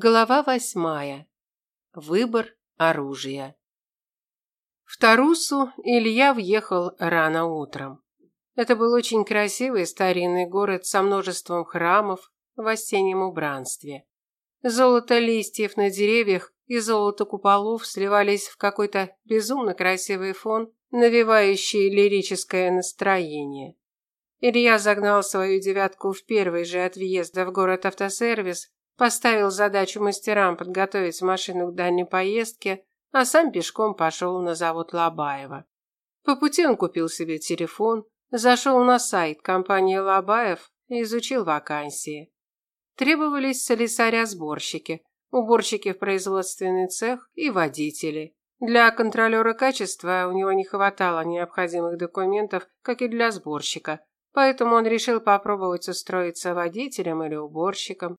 Глава восьмая. Выбор оружия. В Тарусу Илья въехал рано утром. Это был очень красивый старинный город со множеством храмов в осеннем убранстве. Золото листьев на деревьях и золото куполов сливались в какой-то безумно красивый фон, навевающий лирическое настроение. Илья загнал свою девятку в первый же от въезда в город автосервис Поставил задачу мастерам подготовить машину к дальней поездке, а сам пешком пошел на завод Лобаева. По пути он купил себе телефон, зашел на сайт компании Лобаев и изучил вакансии. Требовались слесаря-сборщики, уборщики в производственный цех и водители. Для контролера качества у него не хватало необходимых документов, как и для сборщика, поэтому он решил попробовать устроиться водителем или уборщиком.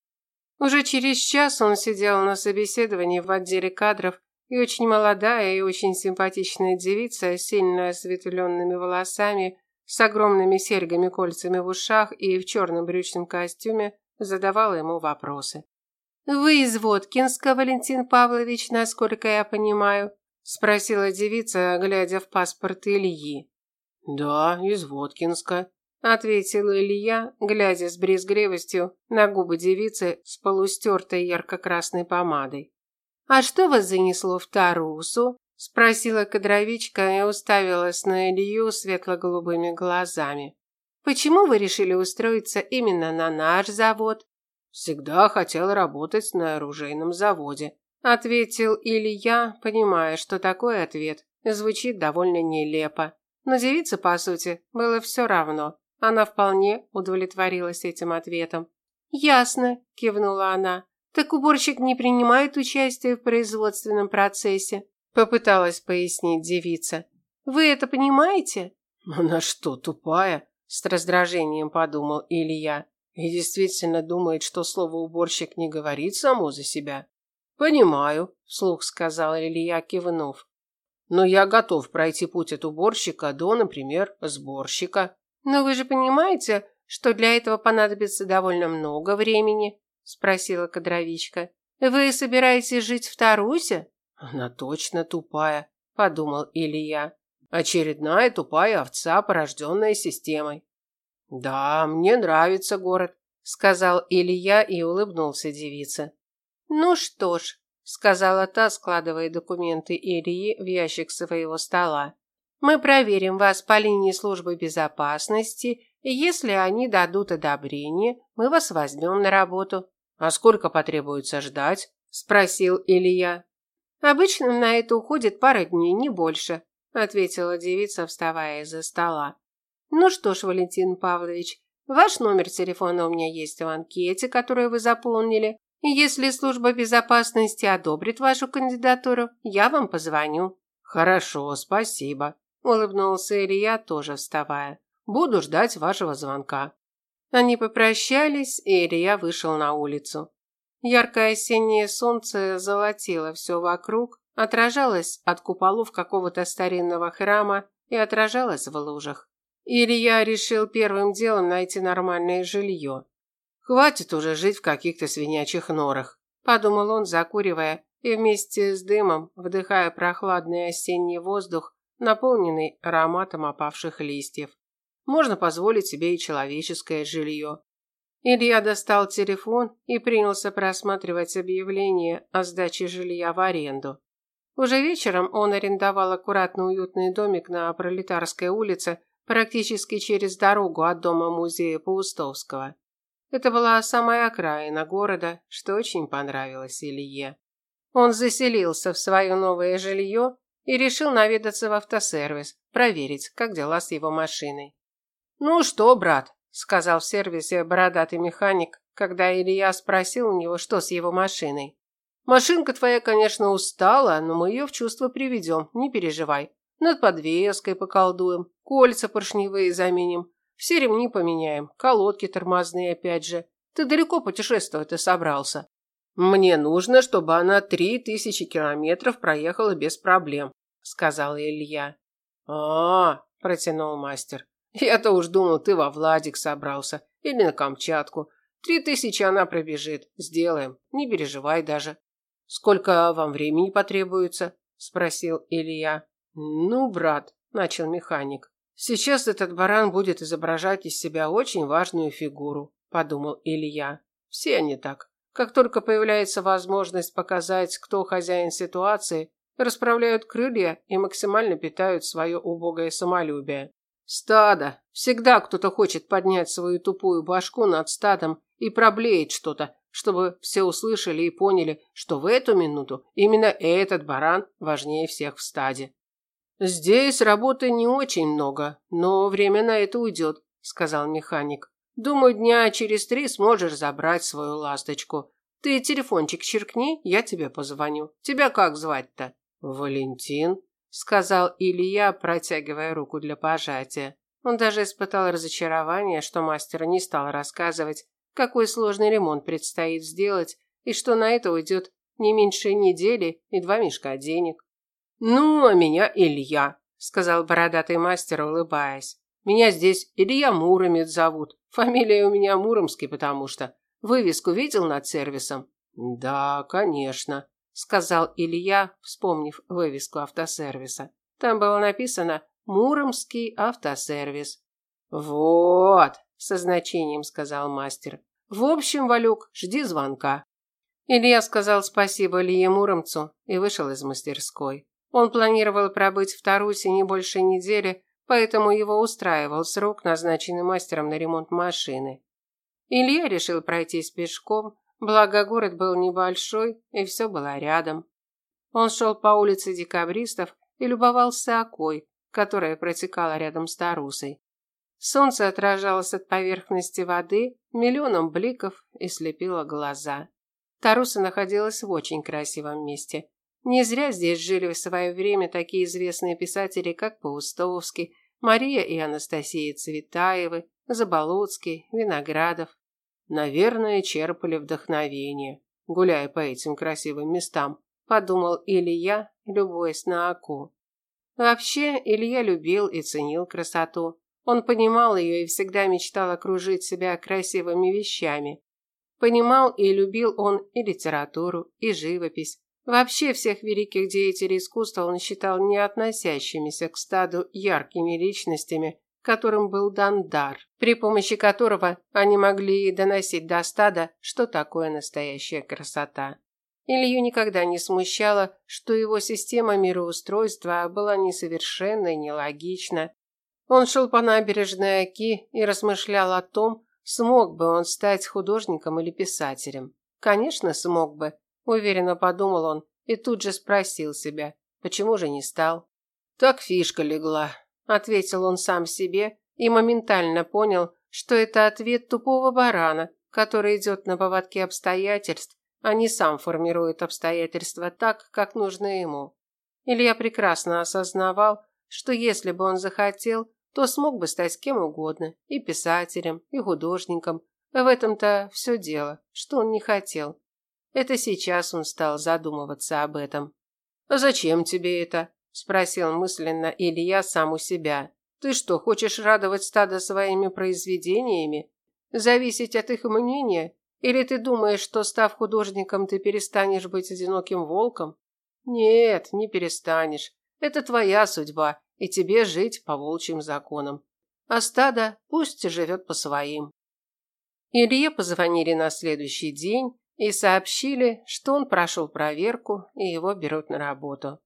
Уже через час он сидел на собеседовании в отделе кадров, и очень молодая и очень симпатичная девица с сильно осветленными волосами, с огромными серьгами-кольцами в ушах и в черном брючном костюме задавала ему вопросы. «Вы из Воткинска, Валентин Павлович, насколько я понимаю?» – спросила девица, глядя в паспорт Ильи. «Да, из Воткинска», ответил Илья, глядя с брезгливостью на губы девицы с полустертой ярко-красной помадой. А что вас занесло в Тарусу? спросила кадровичка и уставилась на Илью светло-голубыми глазами. Почему вы решили устроиться именно на наш завод? Всегда хотел работать на оружейном заводе, ответил Илья, понимая, что такой ответ звучит довольно нелепо. Но девице, по сути, было все равно. Она вполне удовлетворилась этим ответом. «Ясно», – кивнула она. «Так уборщик не принимает участие в производственном процессе», – попыталась пояснить девица. «Вы это понимаете?» «Она что, тупая?» – с раздражением подумал Илья. «И действительно думает, что слово «уборщик» не говорит само за себя?» «Понимаю», – вслух сказал Илья, кивнув. «Но я готов пройти путь от уборщика до, например, сборщика». «Но вы же понимаете, что для этого понадобится довольно много времени?» – спросила кадровичка. «Вы собираетесь жить в Тарусе?» «Она точно тупая», – подумал Илья. «Очередная тупая овца, порожденная системой». «Да, мне нравится город», – сказал Илья и улыбнулся девице. «Ну что ж», – сказала та, складывая документы Ильи в ящик своего стола. Мы проверим вас по линии службы безопасности, и если они дадут одобрение, мы вас возьмем на работу. А сколько потребуется ждать? спросил Илья. Обычно на это уходит пара дней, не больше, ответила девица, вставая из-за стола. Ну что ж, Валентин Павлович, ваш номер телефона у меня есть в анкете, которую вы заполнили. Если служба безопасности одобрит вашу кандидатуру, я вам позвоню. Хорошо, спасибо, улыбнулся Илья, тоже вставая. Буду ждать вашего звонка. Они попрощались, и Илья вышел на улицу. Яркое осеннее солнце золотило все вокруг, отражалось от куполов какого-то старинного храма и отражалось в лужах. Илья решил первым делом найти нормальное жилье. Хватит уже жить в каких-то свинячьих норах, подумал он, закуривая и вместе с дымом вдыхая прохладный осенний воздух, наполненный ароматом опавших листьев. Можно позволить себе и человеческое жилье. Илья достал телефон и принялся просматривать объявления о сдаче жилья в аренду. Уже вечером он арендовал аккуратно уютный домик на Пролетарской улице, практически через дорогу от дома музея Паустовского. Это была самая окраина города, что очень понравилось Илье. Он заселился в свое новое жилье и решил наведаться в автосервис, проверить, как дела с его машиной. «Ну что, брат?» – сказал в сервисе бородатый механик, когда Илья спросил у него, что с его машиной. «Машинка твоя, конечно, устала, но мы ее в чувство приведем, не переживай. Над подвеской поколдуем, кольца поршневые заменим, все ремни поменяем, колодки тормозные опять же. Ты далеко путешествовать-то собрался?» «Мне нужно, чтобы она три тысячи километров проехала без проблем», – сказал Илья. а, протянул мастер. «Я-то уж думал, ты во Владик собрался или на Камчатку. Три тысячи она пробежит. Сделаем. Не переживай даже. Сколько вам времени потребуется? Спросил Илья. Ну, брат, начал механик. Сейчас этот баран будет изображать из себя очень важную фигуру, подумал Илья. Все они так. Как только появляется возможность показать, кто хозяин ситуации, расправляют крылья и максимально питают свое убогое самолюбие. Стадо. Всегда кто-то хочет поднять свою тупую башку над стадом и проблеять что-то, чтобы все услышали и поняли, что в эту минуту именно этот баран важнее всех в стаде. Здесь работы не очень много, но время на это уйдет, сказал механик. Думаю, дня через три сможешь забрать свою ласточку. Ты телефончик черкни, я тебе позвоню. Тебя как звать-то? Валентин, сказал Илья, протягивая руку для пожатия. Он даже испытал разочарование, что мастер не стал рассказывать, какой сложный ремонт предстоит сделать и что на это уйдет не меньше недели и два мешка денег. «Ну, а меня Илья», – сказал бородатый мастер, улыбаясь. «Меня здесь Илья Муромец зовут. Фамилия у меня Муромский, потому что. Вывеску видел над сервисом?» «Да, конечно», – сказал Илья, вспомнив вывеску автосервиса. Там было написано «Муромский автосервис». «Вот», – со значением сказал мастер. «В общем, Валюк, жди звонка». Илья сказал спасибо Илье Муромцу и вышел из мастерской. Он планировал пробыть в Тарусе не больше недели, поэтому его устраивал срок, назначенный мастером на ремонт машины. Илья решил пройтись пешком, благо город был небольшой и все было рядом. Он шел по улице декабристов и любовался окой, которая протекала рядом с Тарусой. Солнце отражалось от поверхности воды миллионом бликов и слепило глаза. Таруса находилась в очень красивом месте. Не зря здесь жили в свое время такие известные писатели, как Паустовский, Мария и Анастасия Цветаевы, Заболоцкий, Виноградов. Наверное, черпали вдохновение, гуляя по этим красивым местам, подумал Илья, любуясь на Аку. Вообще, Илья любил и ценил красоту. Он понимал ее и всегда мечтал окружить себя красивыми вещами. Понимал и любил он и литературу, и живопись, Вообще всех великих деятелей искусства он считал не относящимися к стаду яркими личностями, которым был дан дар, при помощи которого они могли доносить до стада, что такое настоящая красота. Илью никогда не смущало, что его система мироустройства была несовершенна и нелогична. Он шел по набережной Оки и размышлял о том, смог бы он стать художником или писателем. Конечно, смог бы, Уверенно подумал он и тут же спросил себя, почему же не стал. Так фишка легла, ответил он сам себе и моментально понял, что это ответ тупого барана, который идет на поводке обстоятельств, а не сам формирует обстоятельства так, как нужно ему. Илья прекрасно осознавал, что если бы он захотел, то смог бы стать кем угодно, и писателем, и художником. В этом-то все дело, что он не хотел. Это сейчас он стал задумываться об этом. «А зачем тебе это?» – спросил мысленно Илья сам у себя. «Ты что, хочешь радовать стадо своими произведениями? Зависеть от их мнения? Или ты думаешь, что, став художником, ты перестанешь быть одиноким волком? Нет, не перестанешь. Это твоя судьба, и тебе жить по волчьим законам. А стадо пусть живет по своим». Илье позвонили на следующий день, и сообщили, что он прошел проверку и его берут на работу.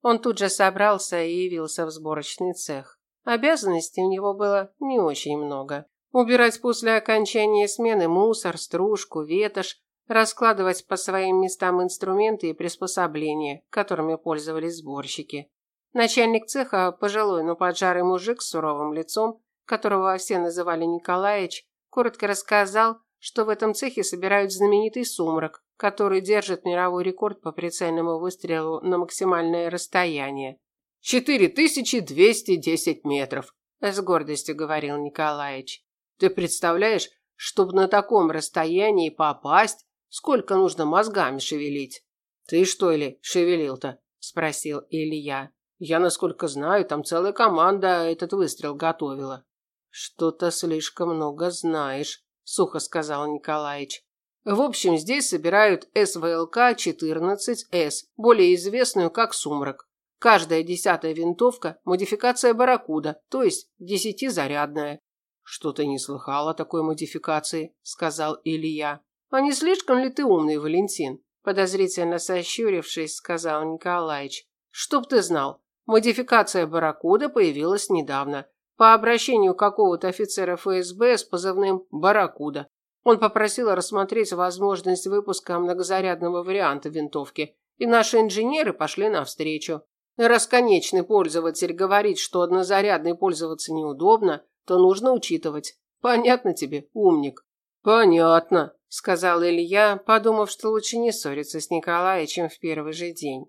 Он тут же собрался и явился в сборочный цех. Обязанностей у него было не очень много. Убирать после окончания смены мусор, стружку, ветошь, раскладывать по своим местам инструменты и приспособления, которыми пользовались сборщики. Начальник цеха, пожилой, но поджарый мужик с суровым лицом, которого все называли Николаевич, коротко рассказал, что в этом цехе собирают знаменитый сумрак, который держит мировой рекорд по прицельному выстрелу на максимальное расстояние. «Четыре тысячи двести десять метров», – с гордостью говорил Николаевич. «Ты представляешь, чтобы на таком расстоянии попасть, сколько нужно мозгами шевелить?» «Ты что ли шевелил-то?» – спросил Илья. «Я, насколько знаю, там целая команда этот выстрел готовила». «Что-то слишком много знаешь», сухо сказал Николаевич. В общем, здесь собирают СВЛК-14С, более известную как «Сумрак». Каждая десятая винтовка – модификация «Барракуда», то есть десятизарядная. «Что-то не слыхал о такой модификации», – сказал Илья. «А не слишком ли ты умный, Валентин?» Подозрительно сощурившись, сказал Николаевич. «Чтоб ты знал, модификация «Барракуда» появилась недавно, по обращению какого-то офицера ФСБ с позывным «Барракуда». Он попросил рассмотреть возможность выпуска многозарядного варианта винтовки, и наши инженеры пошли навстречу. Раз конечный пользователь говорит, что однозарядной пользоваться неудобно, то нужно учитывать. Понятно тебе, умник? Понятно, сказал Илья, подумав, что лучше не ссориться с Николаевичем в первый же день.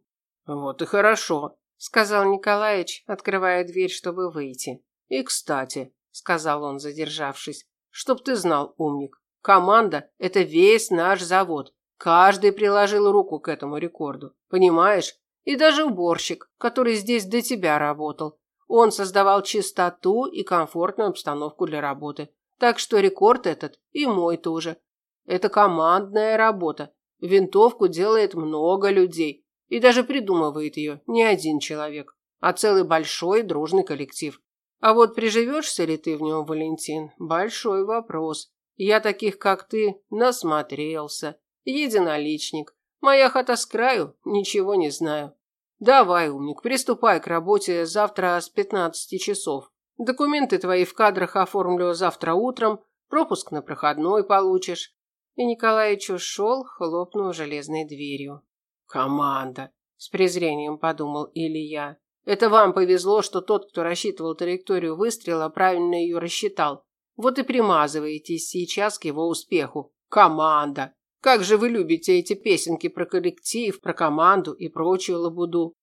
Вот и хорошо, сказал Николаевич, открывая дверь, чтобы выйти. И, кстати, сказал он, задержавшись, чтоб ты знал, умник, Команда – это весь наш завод. Каждый приложил руку к этому рекорду. Понимаешь? И даже уборщик, который здесь до тебя работал. Он создавал чистоту и комфортную обстановку для работы. Так что рекорд этот и мой тоже. Это командная работа. Винтовку делает много людей. И даже придумывает ее не один человек, а целый большой дружный коллектив. А вот приживешься ли ты в нем, Валентин, большой вопрос. Я таких, как ты, насмотрелся. Единоличник. Моя хата с краю, ничего не знаю. Давай, умник, приступай к работе завтра с 15 часов. Документы твои в кадрах оформлю завтра утром, пропуск на проходной получишь. И Николаевич ушел, хлопнув железной дверью. Команда, с презрением подумал Илья. Это вам повезло, что тот, кто рассчитывал траекторию выстрела, правильно ее рассчитал. Вот и примазываетесь сейчас к его успеху. Команда. Как же вы любите эти песенки про коллектив, про команду и прочую лабуду.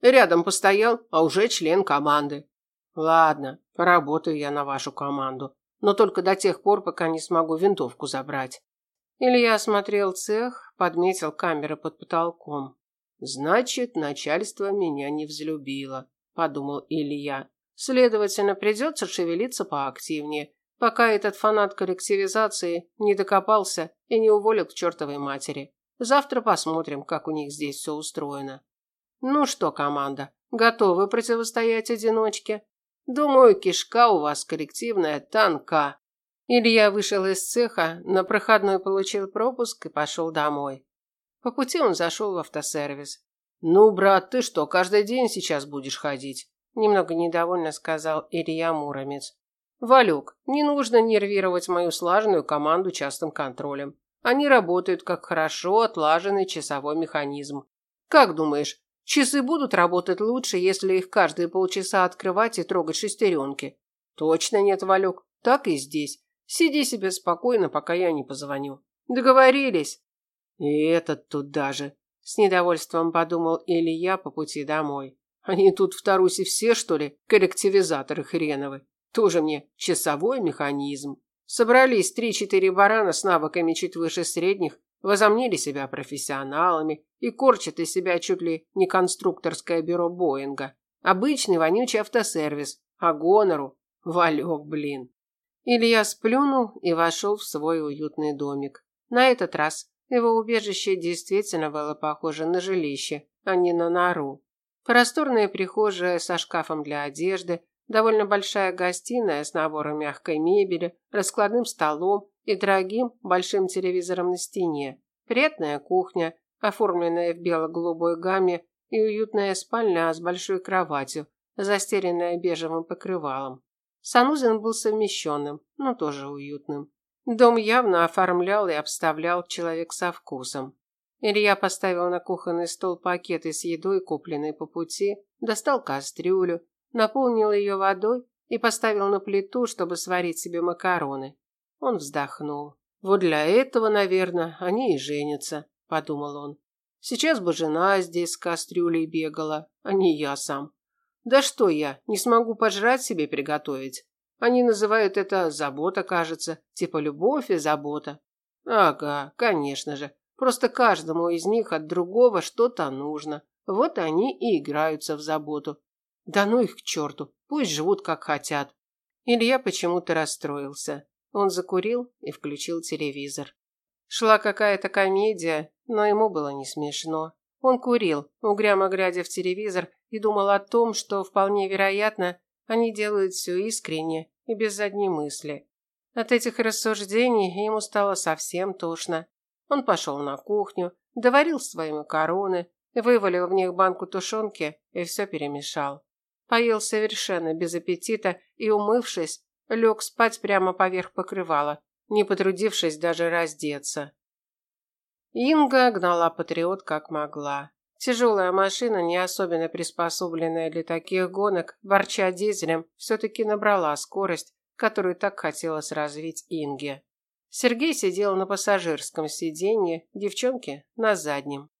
Рядом постоял, а уже член команды. Ладно, поработаю я на вашу команду, но только до тех пор, пока не смогу винтовку забрать. Илья осмотрел цех, подметил камеры под потолком. Значит, начальство меня не взлюбило, подумал Илья. Следовательно, придется шевелиться поактивнее пока этот фанат коллективизации не докопался и не уволил к чертовой матери. Завтра посмотрим, как у них здесь все устроено. Ну что, команда, готовы противостоять одиночке? Думаю, кишка у вас коллективная танка. Илья вышел из цеха, на проходной получил пропуск и пошел домой. По пути он зашел в автосервис. «Ну, брат, ты что, каждый день сейчас будешь ходить?» Немного недовольно сказал Илья Муромец. Валюк, не нужно нервировать мою слаженную команду частым контролем. Они работают как хорошо отлаженный часовой механизм. Как думаешь, часы будут работать лучше, если их каждые полчаса открывать и трогать шестеренки? Точно нет, Валюк. Так и здесь. Сиди себе спокойно, пока я не позвоню. Договорились? И этот тут даже. С недовольством подумал Илья по пути домой. Они тут в Тарусе все, что ли, коллективизаторы хреновы. Тоже мне часовой механизм. Собрались три-четыре барана с навыками чуть выше средних, возомнили себя профессионалами и корчат из себя чуть ли не конструкторское бюро Боинга. Обычный вонючий автосервис, а гонору – валек, блин. Илья сплюнул и вошел в свой уютный домик. На этот раз его убежище действительно было похоже на жилище, а не на нору. Просторная прихожая со шкафом для одежды, Довольно большая гостиная с набором мягкой мебели, раскладным столом и дорогим большим телевизором на стене. Приятная кухня, оформленная в бело-голубой гамме, и уютная спальня с большой кроватью, застеленная бежевым покрывалом. Санузел был совмещенным, но тоже уютным. Дом явно оформлял и обставлял человек со вкусом. Илья поставил на кухонный стол пакеты с едой, купленной по пути, достал кастрюлю, наполнил ее водой и поставил на плиту, чтобы сварить себе макароны. Он вздохнул. Вот для этого, наверное, они и женятся, подумал он. Сейчас бы жена здесь с кастрюлей бегала, а не я сам. Да что я, не смогу пожрать себе приготовить. Они называют это забота, кажется, типа любовь и забота. Ага, конечно же. Просто каждому из них от другого что-то нужно. Вот они и играются в заботу. Да ну их к черту, пусть живут как хотят. Илья почему-то расстроился. Он закурил и включил телевизор. Шла какая-то комедия, но ему было не смешно. Он курил, угрямо глядя в телевизор, и думал о том, что вполне вероятно, они делают все искренне и без задней мысли. От этих рассуждений ему стало совсем тошно. Он пошел на кухню, доварил свои макароны, вывалил в них банку тушенки и все перемешал. Поел совершенно без аппетита и, умывшись, лег спать прямо поверх покрывала, не потрудившись даже раздеться. Инга гнала патриот как могла. Тяжелая машина, не особенно приспособленная для таких гонок, ворча дизелем, все-таки набрала скорость, которую так хотелось развить Инге. Сергей сидел на пассажирском сиденье, девчонки на заднем.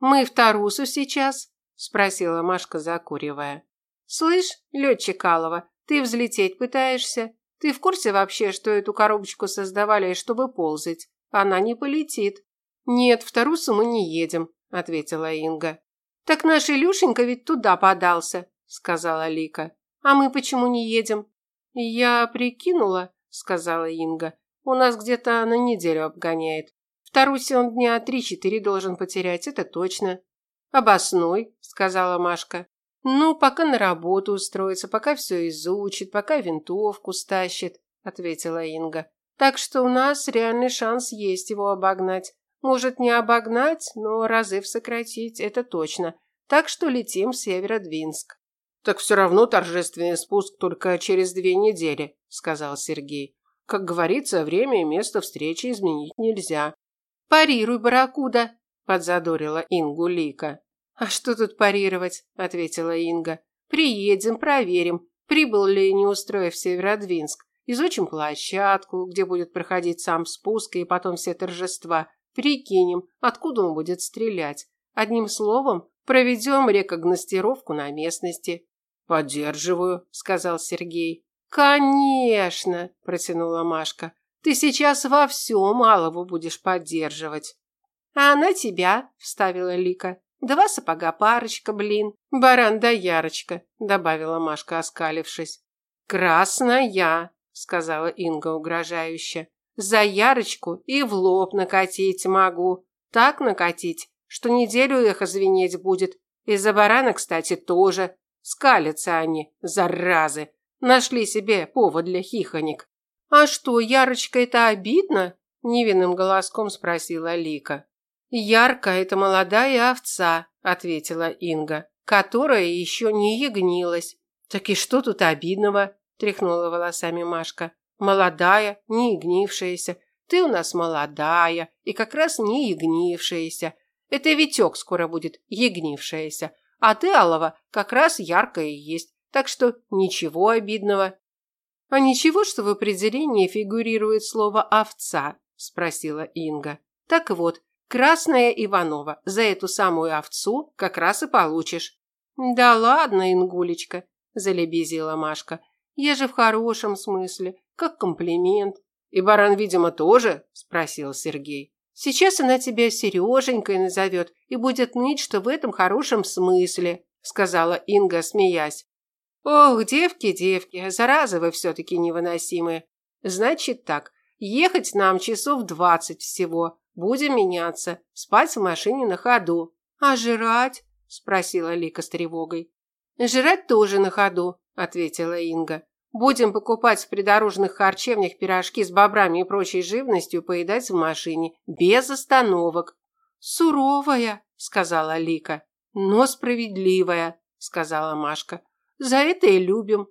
«Мы в Тарусу сейчас?» – спросила Машка, закуривая. «Слышь, летчик Алова, ты взлететь пытаешься? Ты в курсе вообще, что эту коробочку создавали, чтобы ползать? Она не полетит». «Нет, в Тарусу мы не едем», – ответила Инга. «Так наш Илюшенька ведь туда подался», – сказала Лика. «А мы почему не едем?» «Я прикинула», – сказала Инга. «У нас где-то на неделю обгоняет. В Тарусе он дня три-четыре должен потерять, это точно». «Обоснуй», – сказала Машка. «Ну, пока на работу устроится, пока все изучит, пока винтовку стащит», – ответила Инга. «Так что у нас реальный шанс есть его обогнать. Может, не обогнать, но разыв сократить, это точно. Так что летим в Северодвинск. Так все равно торжественный спуск только через две недели, сказал Сергей. Как говорится, время и место встречи изменить нельзя. Парируй, барракуда, подзадорила Ингу Лика. А что тут парировать, ответила Инга. Приедем, проверим, прибыл ли неустроев в Северодвинск. Изучим площадку, где будет проходить сам спуск и потом все торжества. Прикинем, откуда он будет стрелять. Одним словом, проведем рекогностировку на местности. Поддерживаю, сказал Сергей. Конечно, протянула Машка. Ты сейчас во всем Алову будешь поддерживать. А она тебя, вставила Лика. Два сапога парочка, блин. Баран да Ярочка, добавила Машка, оскалившись. Красная, сказала Инга угрожающе. За Ярочку и в лоб накатить могу. Так накатить, что неделю эхо звенеть будет. И за барана, кстати, тоже. Скалятся они, заразы. Нашли себе повод для хихоник. А что, Ярочка, это обидно? Невинным голоском спросила Лика. Ярка – это молодая овца, ответила Инга, которая еще не ягнилась. Так и что тут обидного? Тряхнула волосами Машка. Молодая, не ягнившаяся. Ты у нас молодая и как раз не ягнившаяся. Это Витек скоро будет ягнившаяся. А ты, Алова, как раз яркая и есть. Так что ничего обидного. А ничего, что в определении фигурирует слово «овца», спросила Инга. Так вот, красная Иванова, за эту самую овцу как раз и получишь. Да ладно, Ингулечка, залебезила Машка. Я же в хорошем смысле как комплимент. И баран, видимо, тоже? Спросил Сергей. Сейчас она тебя Сереженькой назовет и будет ныть, что в этом хорошем смысле, сказала Инга, смеясь. Ох, девки, девки, зараза вы все-таки невыносимые. Значит так, ехать нам часов двадцать всего. Будем меняться, спать в машине на ходу. А жрать? Спросила Лика с тревогой. Жрать тоже на ходу, ответила Инга. Будем покупать в придорожных харчевнях пирожки с бобрами и прочей живностью поедать в машине, без остановок. Суровая, сказала Лика. Но справедливая, сказала Машка. За это и любим.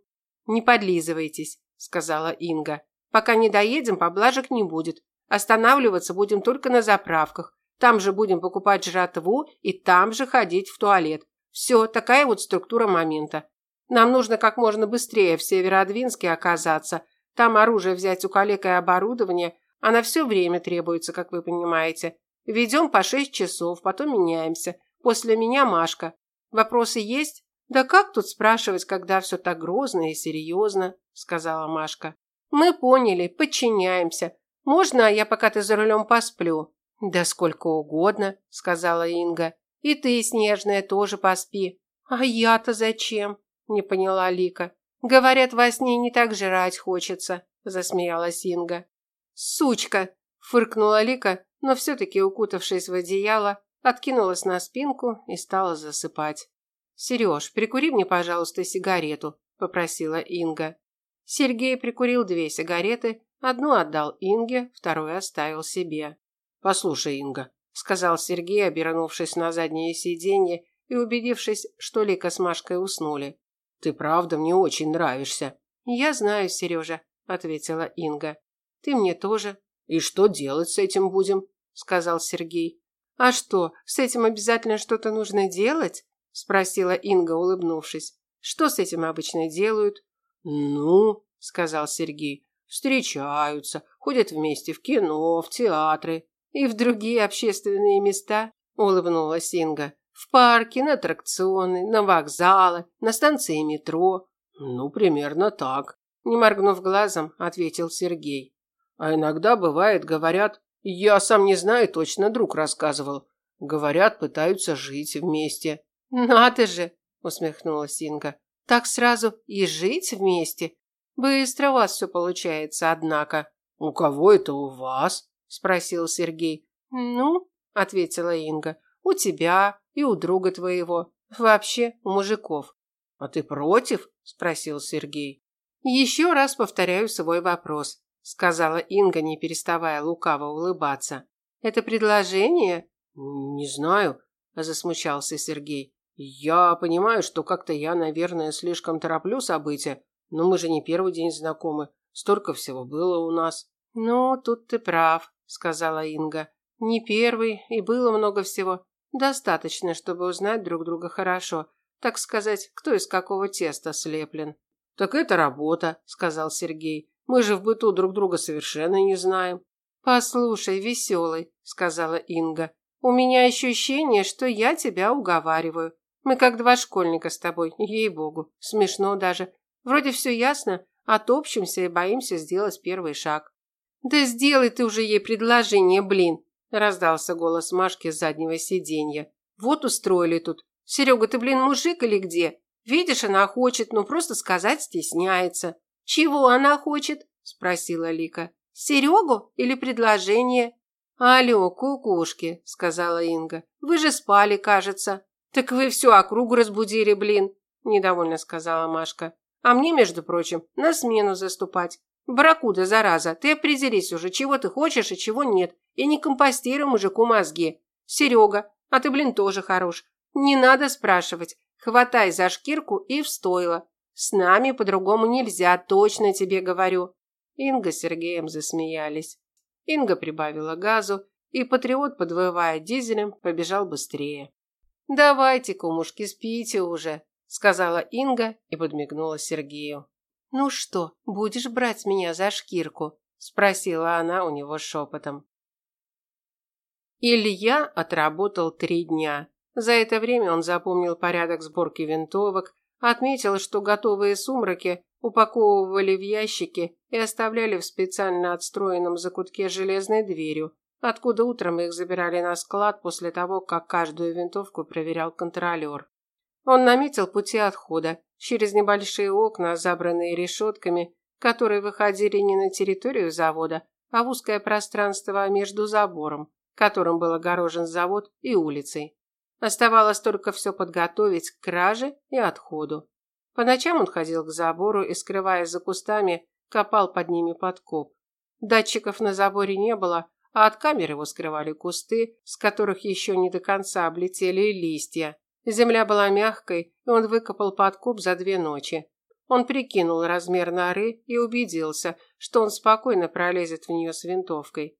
Не подлизывайтесь, сказала Инга. Пока не доедем, поблажек не будет. Останавливаться будем только на заправках. Там же будем покупать жратву и там же ходить в туалет. Все, такая вот структура момента. Нам нужно как можно быстрее в Северодвинске оказаться. Там оружие взять у коллег и оборудование, а все время требуется, как вы понимаете. Ведем по шесть часов, потом меняемся. После меня Машка. Вопросы есть? Да как тут спрашивать, когда все так грозно и серьезно, сказала Машка. Мы поняли, подчиняемся. Можно я пока ты за рулем посплю? Да сколько угодно, сказала Инга. И ты, Снежная, тоже поспи. А я-то зачем? Не поняла Лика. Говорят, во сне не так жрать хочется, засмеялась Инга. «Сучка!» – фыркнула Лика, но все-таки, укутавшись в одеяло, откинулась на спинку и стала засыпать. «Сереж, прикури мне, пожалуйста, сигарету», – попросила Инга. Сергей прикурил две сигареты, одну отдал Инге, вторую оставил себе. «Послушай, Инга», – сказал Сергей, обернувшись на заднее сиденье и убедившись, что Лика с Машкой уснули. «Ты правда мне очень нравишься». «Я знаю, Сережа», – ответила Инга. «Ты мне тоже». «И что делать с этим будем?» – сказал Сергей. «А что, с этим обязательно что-то нужно делать?» спросила Инга, улыбнувшись. Что с этим обычно делают? Ну, сказал Сергей. Встречаются, ходят вместе в кино, в театры и в другие общественные места, улыбнулась Инга. В парке, на аттракционы, на вокзалы, на станции метро. Ну, примерно так, не моргнув глазом, ответил Сергей. А иногда бывает, говорят, я сам не знаю, точно друг рассказывал. Говорят, пытаются жить вместе. «Надо же!» – усмехнулась Инга. «Так сразу и жить вместе? Быстро у вас все получается, однако». «У кого это у вас?» – спросил Сергей. «Ну?» – ответила Инга. «У тебя и у друга твоего. Вообще у мужиков». «А ты против?» – спросил Сергей. «Еще раз повторяю свой вопрос», – сказала Инга, не переставая лукаво улыбаться. «Это предложение?» «Не знаю», – засмущался Сергей. Я понимаю, что как-то я, наверное, слишком тороплю события, но мы же не первый день знакомы. Столько всего было у нас. Ну, тут ты прав, сказала Инга. Не первый, и было много всего. Достаточно, чтобы узнать друг друга хорошо. Так сказать, кто из какого теста слеплен. Так это работа, сказал Сергей. Мы же в быту друг друга совершенно не знаем. Послушай, веселый, сказала Инга. У меня ощущение, что я тебя уговариваю. Мы как два школьника с тобой, ей-богу. Смешно даже. Вроде все ясно, отопчемся и боимся сделать первый шаг. Да сделай ты уже ей предложение, блин, раздался голос Машки с заднего сиденья. Вот устроили тут. Серега, ты, блин, мужик или где? Видишь, она хочет, но просто сказать стесняется. Чего она хочет? спросила Лика. Серегу или предложение? Алло, кукушки, сказала Инга. Вы же спали, кажется. «Так вы всю округу разбудили, блин», – недовольно сказала Машка. «А мне, между прочим, на смену заступать. Баракуда, зараза, ты определись уже, чего ты хочешь и чего нет, и не компостируй мужику мозги. Серега, а ты, блин, тоже хорош. Не надо спрашивать. Хватай за шкирку и в стойло. С нами по-другому нельзя, точно тебе говорю». Инга с Сергеем засмеялись. Инга прибавила газу, и патриот, подвывая дизелем, побежал быстрее. «Давайте, кумушки, спите уже», – сказала Инга и подмигнула Сергею. «Ну что, будешь брать меня за шкирку?» – спросила она у него шепотом. Илья отработал три дня. За это время он запомнил порядок сборки винтовок, отметил, что готовые сумраки упаковывали в ящики и оставляли в специально отстроенном закутке железной дверью, откуда утром их забирали на склад после того, как каждую винтовку проверял контролер. Он наметил пути отхода через небольшие окна, забранные решетками, которые выходили не на территорию завода, а в узкое пространство между забором, которым был огорожен завод, и улицей. Оставалось только все подготовить к краже и отходу. По ночам он ходил к забору и, скрываясь за кустами, копал под ними подкоп. Датчиков на заборе не было, а от камер его скрывали кусты, с которых еще не до конца облетели листья. Земля была мягкой, и он выкопал подкоп за две ночи. Он прикинул размер норы и убедился, что он спокойно пролезет в нее с винтовкой.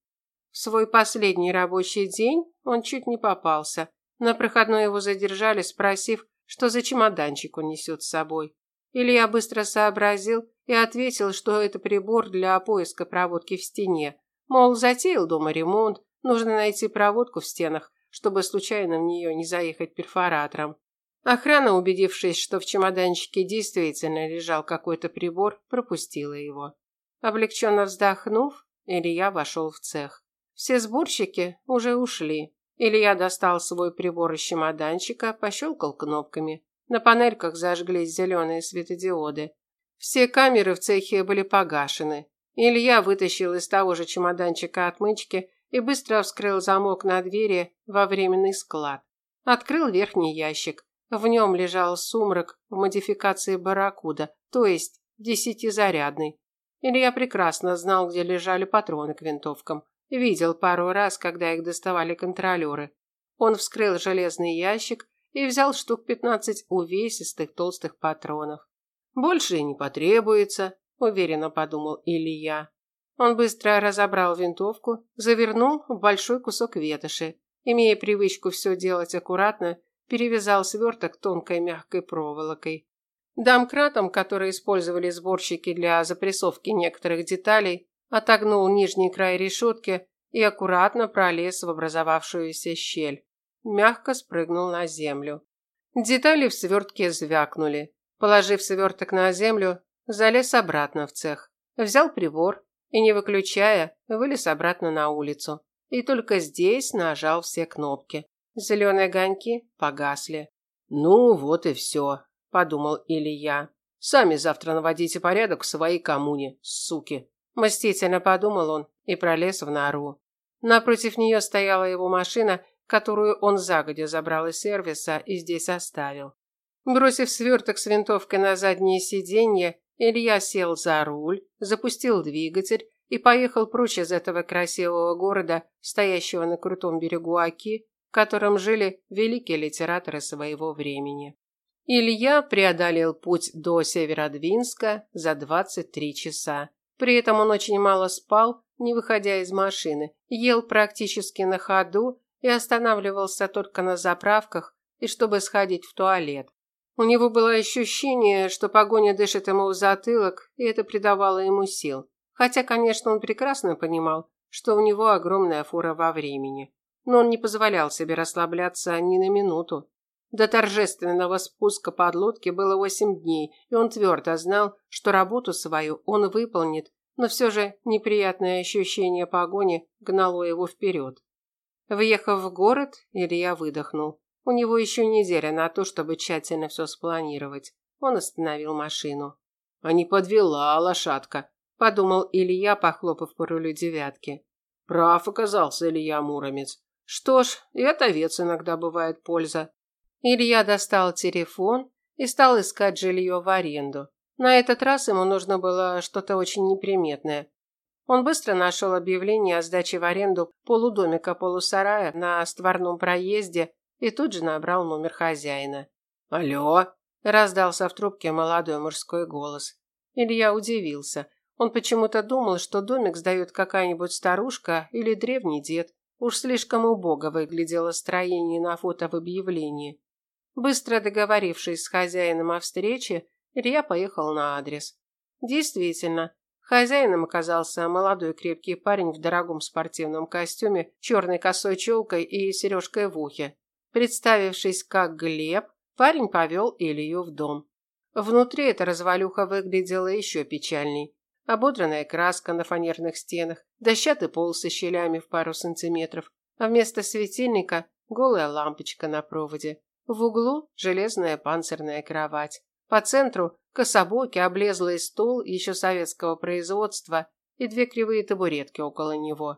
В свой последний рабочий день он чуть не попался. На проходной его задержали, спросив, что за чемоданчик он несет с собой. Илья быстро сообразил и ответил, что это прибор для поиска проводки в стене. Мол, затеял дома ремонт, нужно найти проводку в стенах, чтобы случайно в нее не заехать перфоратором. Охрана, убедившись, что в чемоданчике действительно лежал какой-то прибор, пропустила его. Облегченно вздохнув, Илья вошел в цех. Все сборщики уже ушли. Илья достал свой прибор из чемоданчика, пощелкал кнопками. На панельках зажглись зеленые светодиоды. Все камеры в цехе были погашены. Илья вытащил из того же чемоданчика отмычки и быстро вскрыл замок на двери во временный склад. Открыл верхний ящик. В нем лежал сумрак в модификации «Барракуда», то есть десятизарядный. Илья прекрасно знал, где лежали патроны к винтовкам. Видел пару раз, когда их доставали контролеры. Он вскрыл железный ящик и взял штук пятнадцать увесистых толстых патронов. «Больше и не потребуется», – уверенно подумал Илья. Он быстро разобрал винтовку, завернул в большой кусок ветоши. Имея привычку все делать аккуратно, перевязал сверток тонкой мягкой проволокой. Домкратом, который использовали сборщики для запрессовки некоторых деталей, отогнул нижний край решетки и аккуратно пролез в образовавшуюся щель. Мягко спрыгнул на землю. Детали в свертке звякнули. Положив сверток на землю, залез обратно в цех. Взял прибор и, не выключая, вылез обратно на улицу. И только здесь нажал все кнопки. Зеленые огоньки погасли. «Ну, вот и все», – подумал Илья. «Сами завтра наводите порядок в своей коммуне, суки». Мстительно подумал он и пролез в нору. Напротив нее стояла его машина, которую он загодя забрал из сервиса и здесь оставил. Бросив сверток с винтовкой на заднее сиденье, Илья сел за руль, запустил двигатель и поехал прочь из этого красивого города, стоящего на крутом берегу Оки, в котором жили великие литераторы своего времени. Илья преодолел путь до Северодвинска за 23 часа. При этом он очень мало спал, не выходя из машины, ел практически на ходу и останавливался только на заправках и чтобы сходить в туалет. У него было ощущение, что погоня дышит ему в затылок, и это придавало ему сил. Хотя, конечно, он прекрасно понимал, что у него огромная фора во времени. Но он не позволял себе расслабляться ни на минуту. До торжественного спуска подлодки было восемь дней, и он твердо знал, что работу свою он выполнит, но все же неприятное ощущение погони гнало его вперед. Въехав в город, Илья выдохнул. У него еще неделя на то, чтобы тщательно все спланировать. Он остановил машину. «А не подвела лошадка», – подумал Илья, похлопав по рулю девятки. Прав оказался Илья Муромец. Что ж, и от овец иногда бывает польза. Илья достал телефон и стал искать жилье в аренду. На этот раз ему нужно было что-то очень неприметное. Он быстро нашел объявление о сдаче в аренду полудомика-полусарая на створном проезде и тут же набрал номер хозяина. «Алло!» – раздался в трубке молодой мужской голос. Илья удивился. Он почему-то думал, что домик сдает какая-нибудь старушка или древний дед. Уж слишком убого выглядело строение на фото в объявлении. Быстро договорившись с хозяином о встрече, Илья поехал на адрес. Действительно, хозяином оказался молодой крепкий парень в дорогом спортивном костюме, черной косой челкой и сережкой в ухе. Представившись как Глеб, парень повел Илью в дом. Внутри эта развалюха выглядела еще печальней. Ободранная краска на фанерных стенах, дощатый пол со щелями в пару сантиметров, а вместо светильника голая лампочка на проводе. В углу железная панцирная кровать. По центру кособокий облезлый стол еще советского производства и две кривые табуретки около него.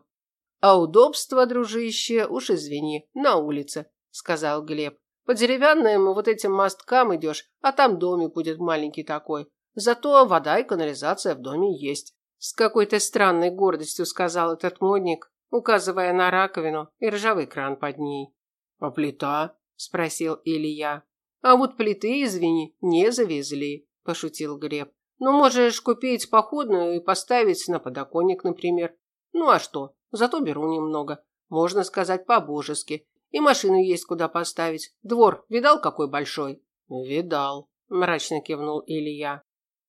«А удобство, дружище, уж извини, на улице», – сказал Глеб. «По деревянным вот этим мосткам идешь, а там домик будет маленький такой. Зато вода и канализация в доме есть». С какой-то странной гордостью сказал этот модник, указывая на раковину и ржавый кран под ней. «А плита?» Спросил Илья. А вот плиты, извини, не завезли, пошутил Глеб. Ну, можешь купить походную и поставить на подоконник, например. Ну а что? Зато беру немного. Можно сказать по-божески. И машину есть куда поставить. Двор видал какой большой? Видал, мрачно кивнул Илья.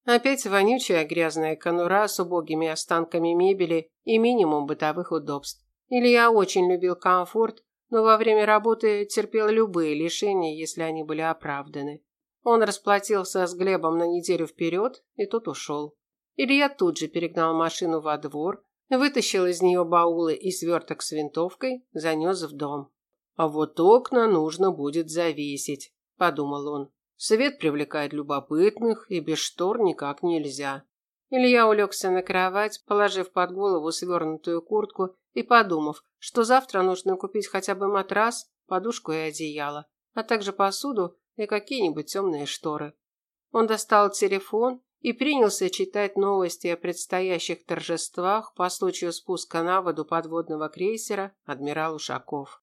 Опять вонючая грязная конура с убогими останками мебели и минимум бытовых удобств. Илья очень любил комфорт но во время работы терпел любые лишения, если они были оправданы. Он расплатился с Глебом на неделю вперед, и тот ушел. Илья тут же перегнал машину во двор, вытащил из нее баулы и сверток с винтовкой, занес в дом. «А вот окна нужно будет завесить», – подумал он. «Свет привлекает любопытных, и без штор никак нельзя». Илья улегся на кровать, положив под голову свернутую куртку и подумав, что завтра нужно купить хотя бы матрас, подушку и одеяло, а также посуду и какие-нибудь темные шторы. Он достал телефон и принялся читать новости о предстоящих торжествах по случаю спуска на воду подводного крейсера «Адмирал Ушаков».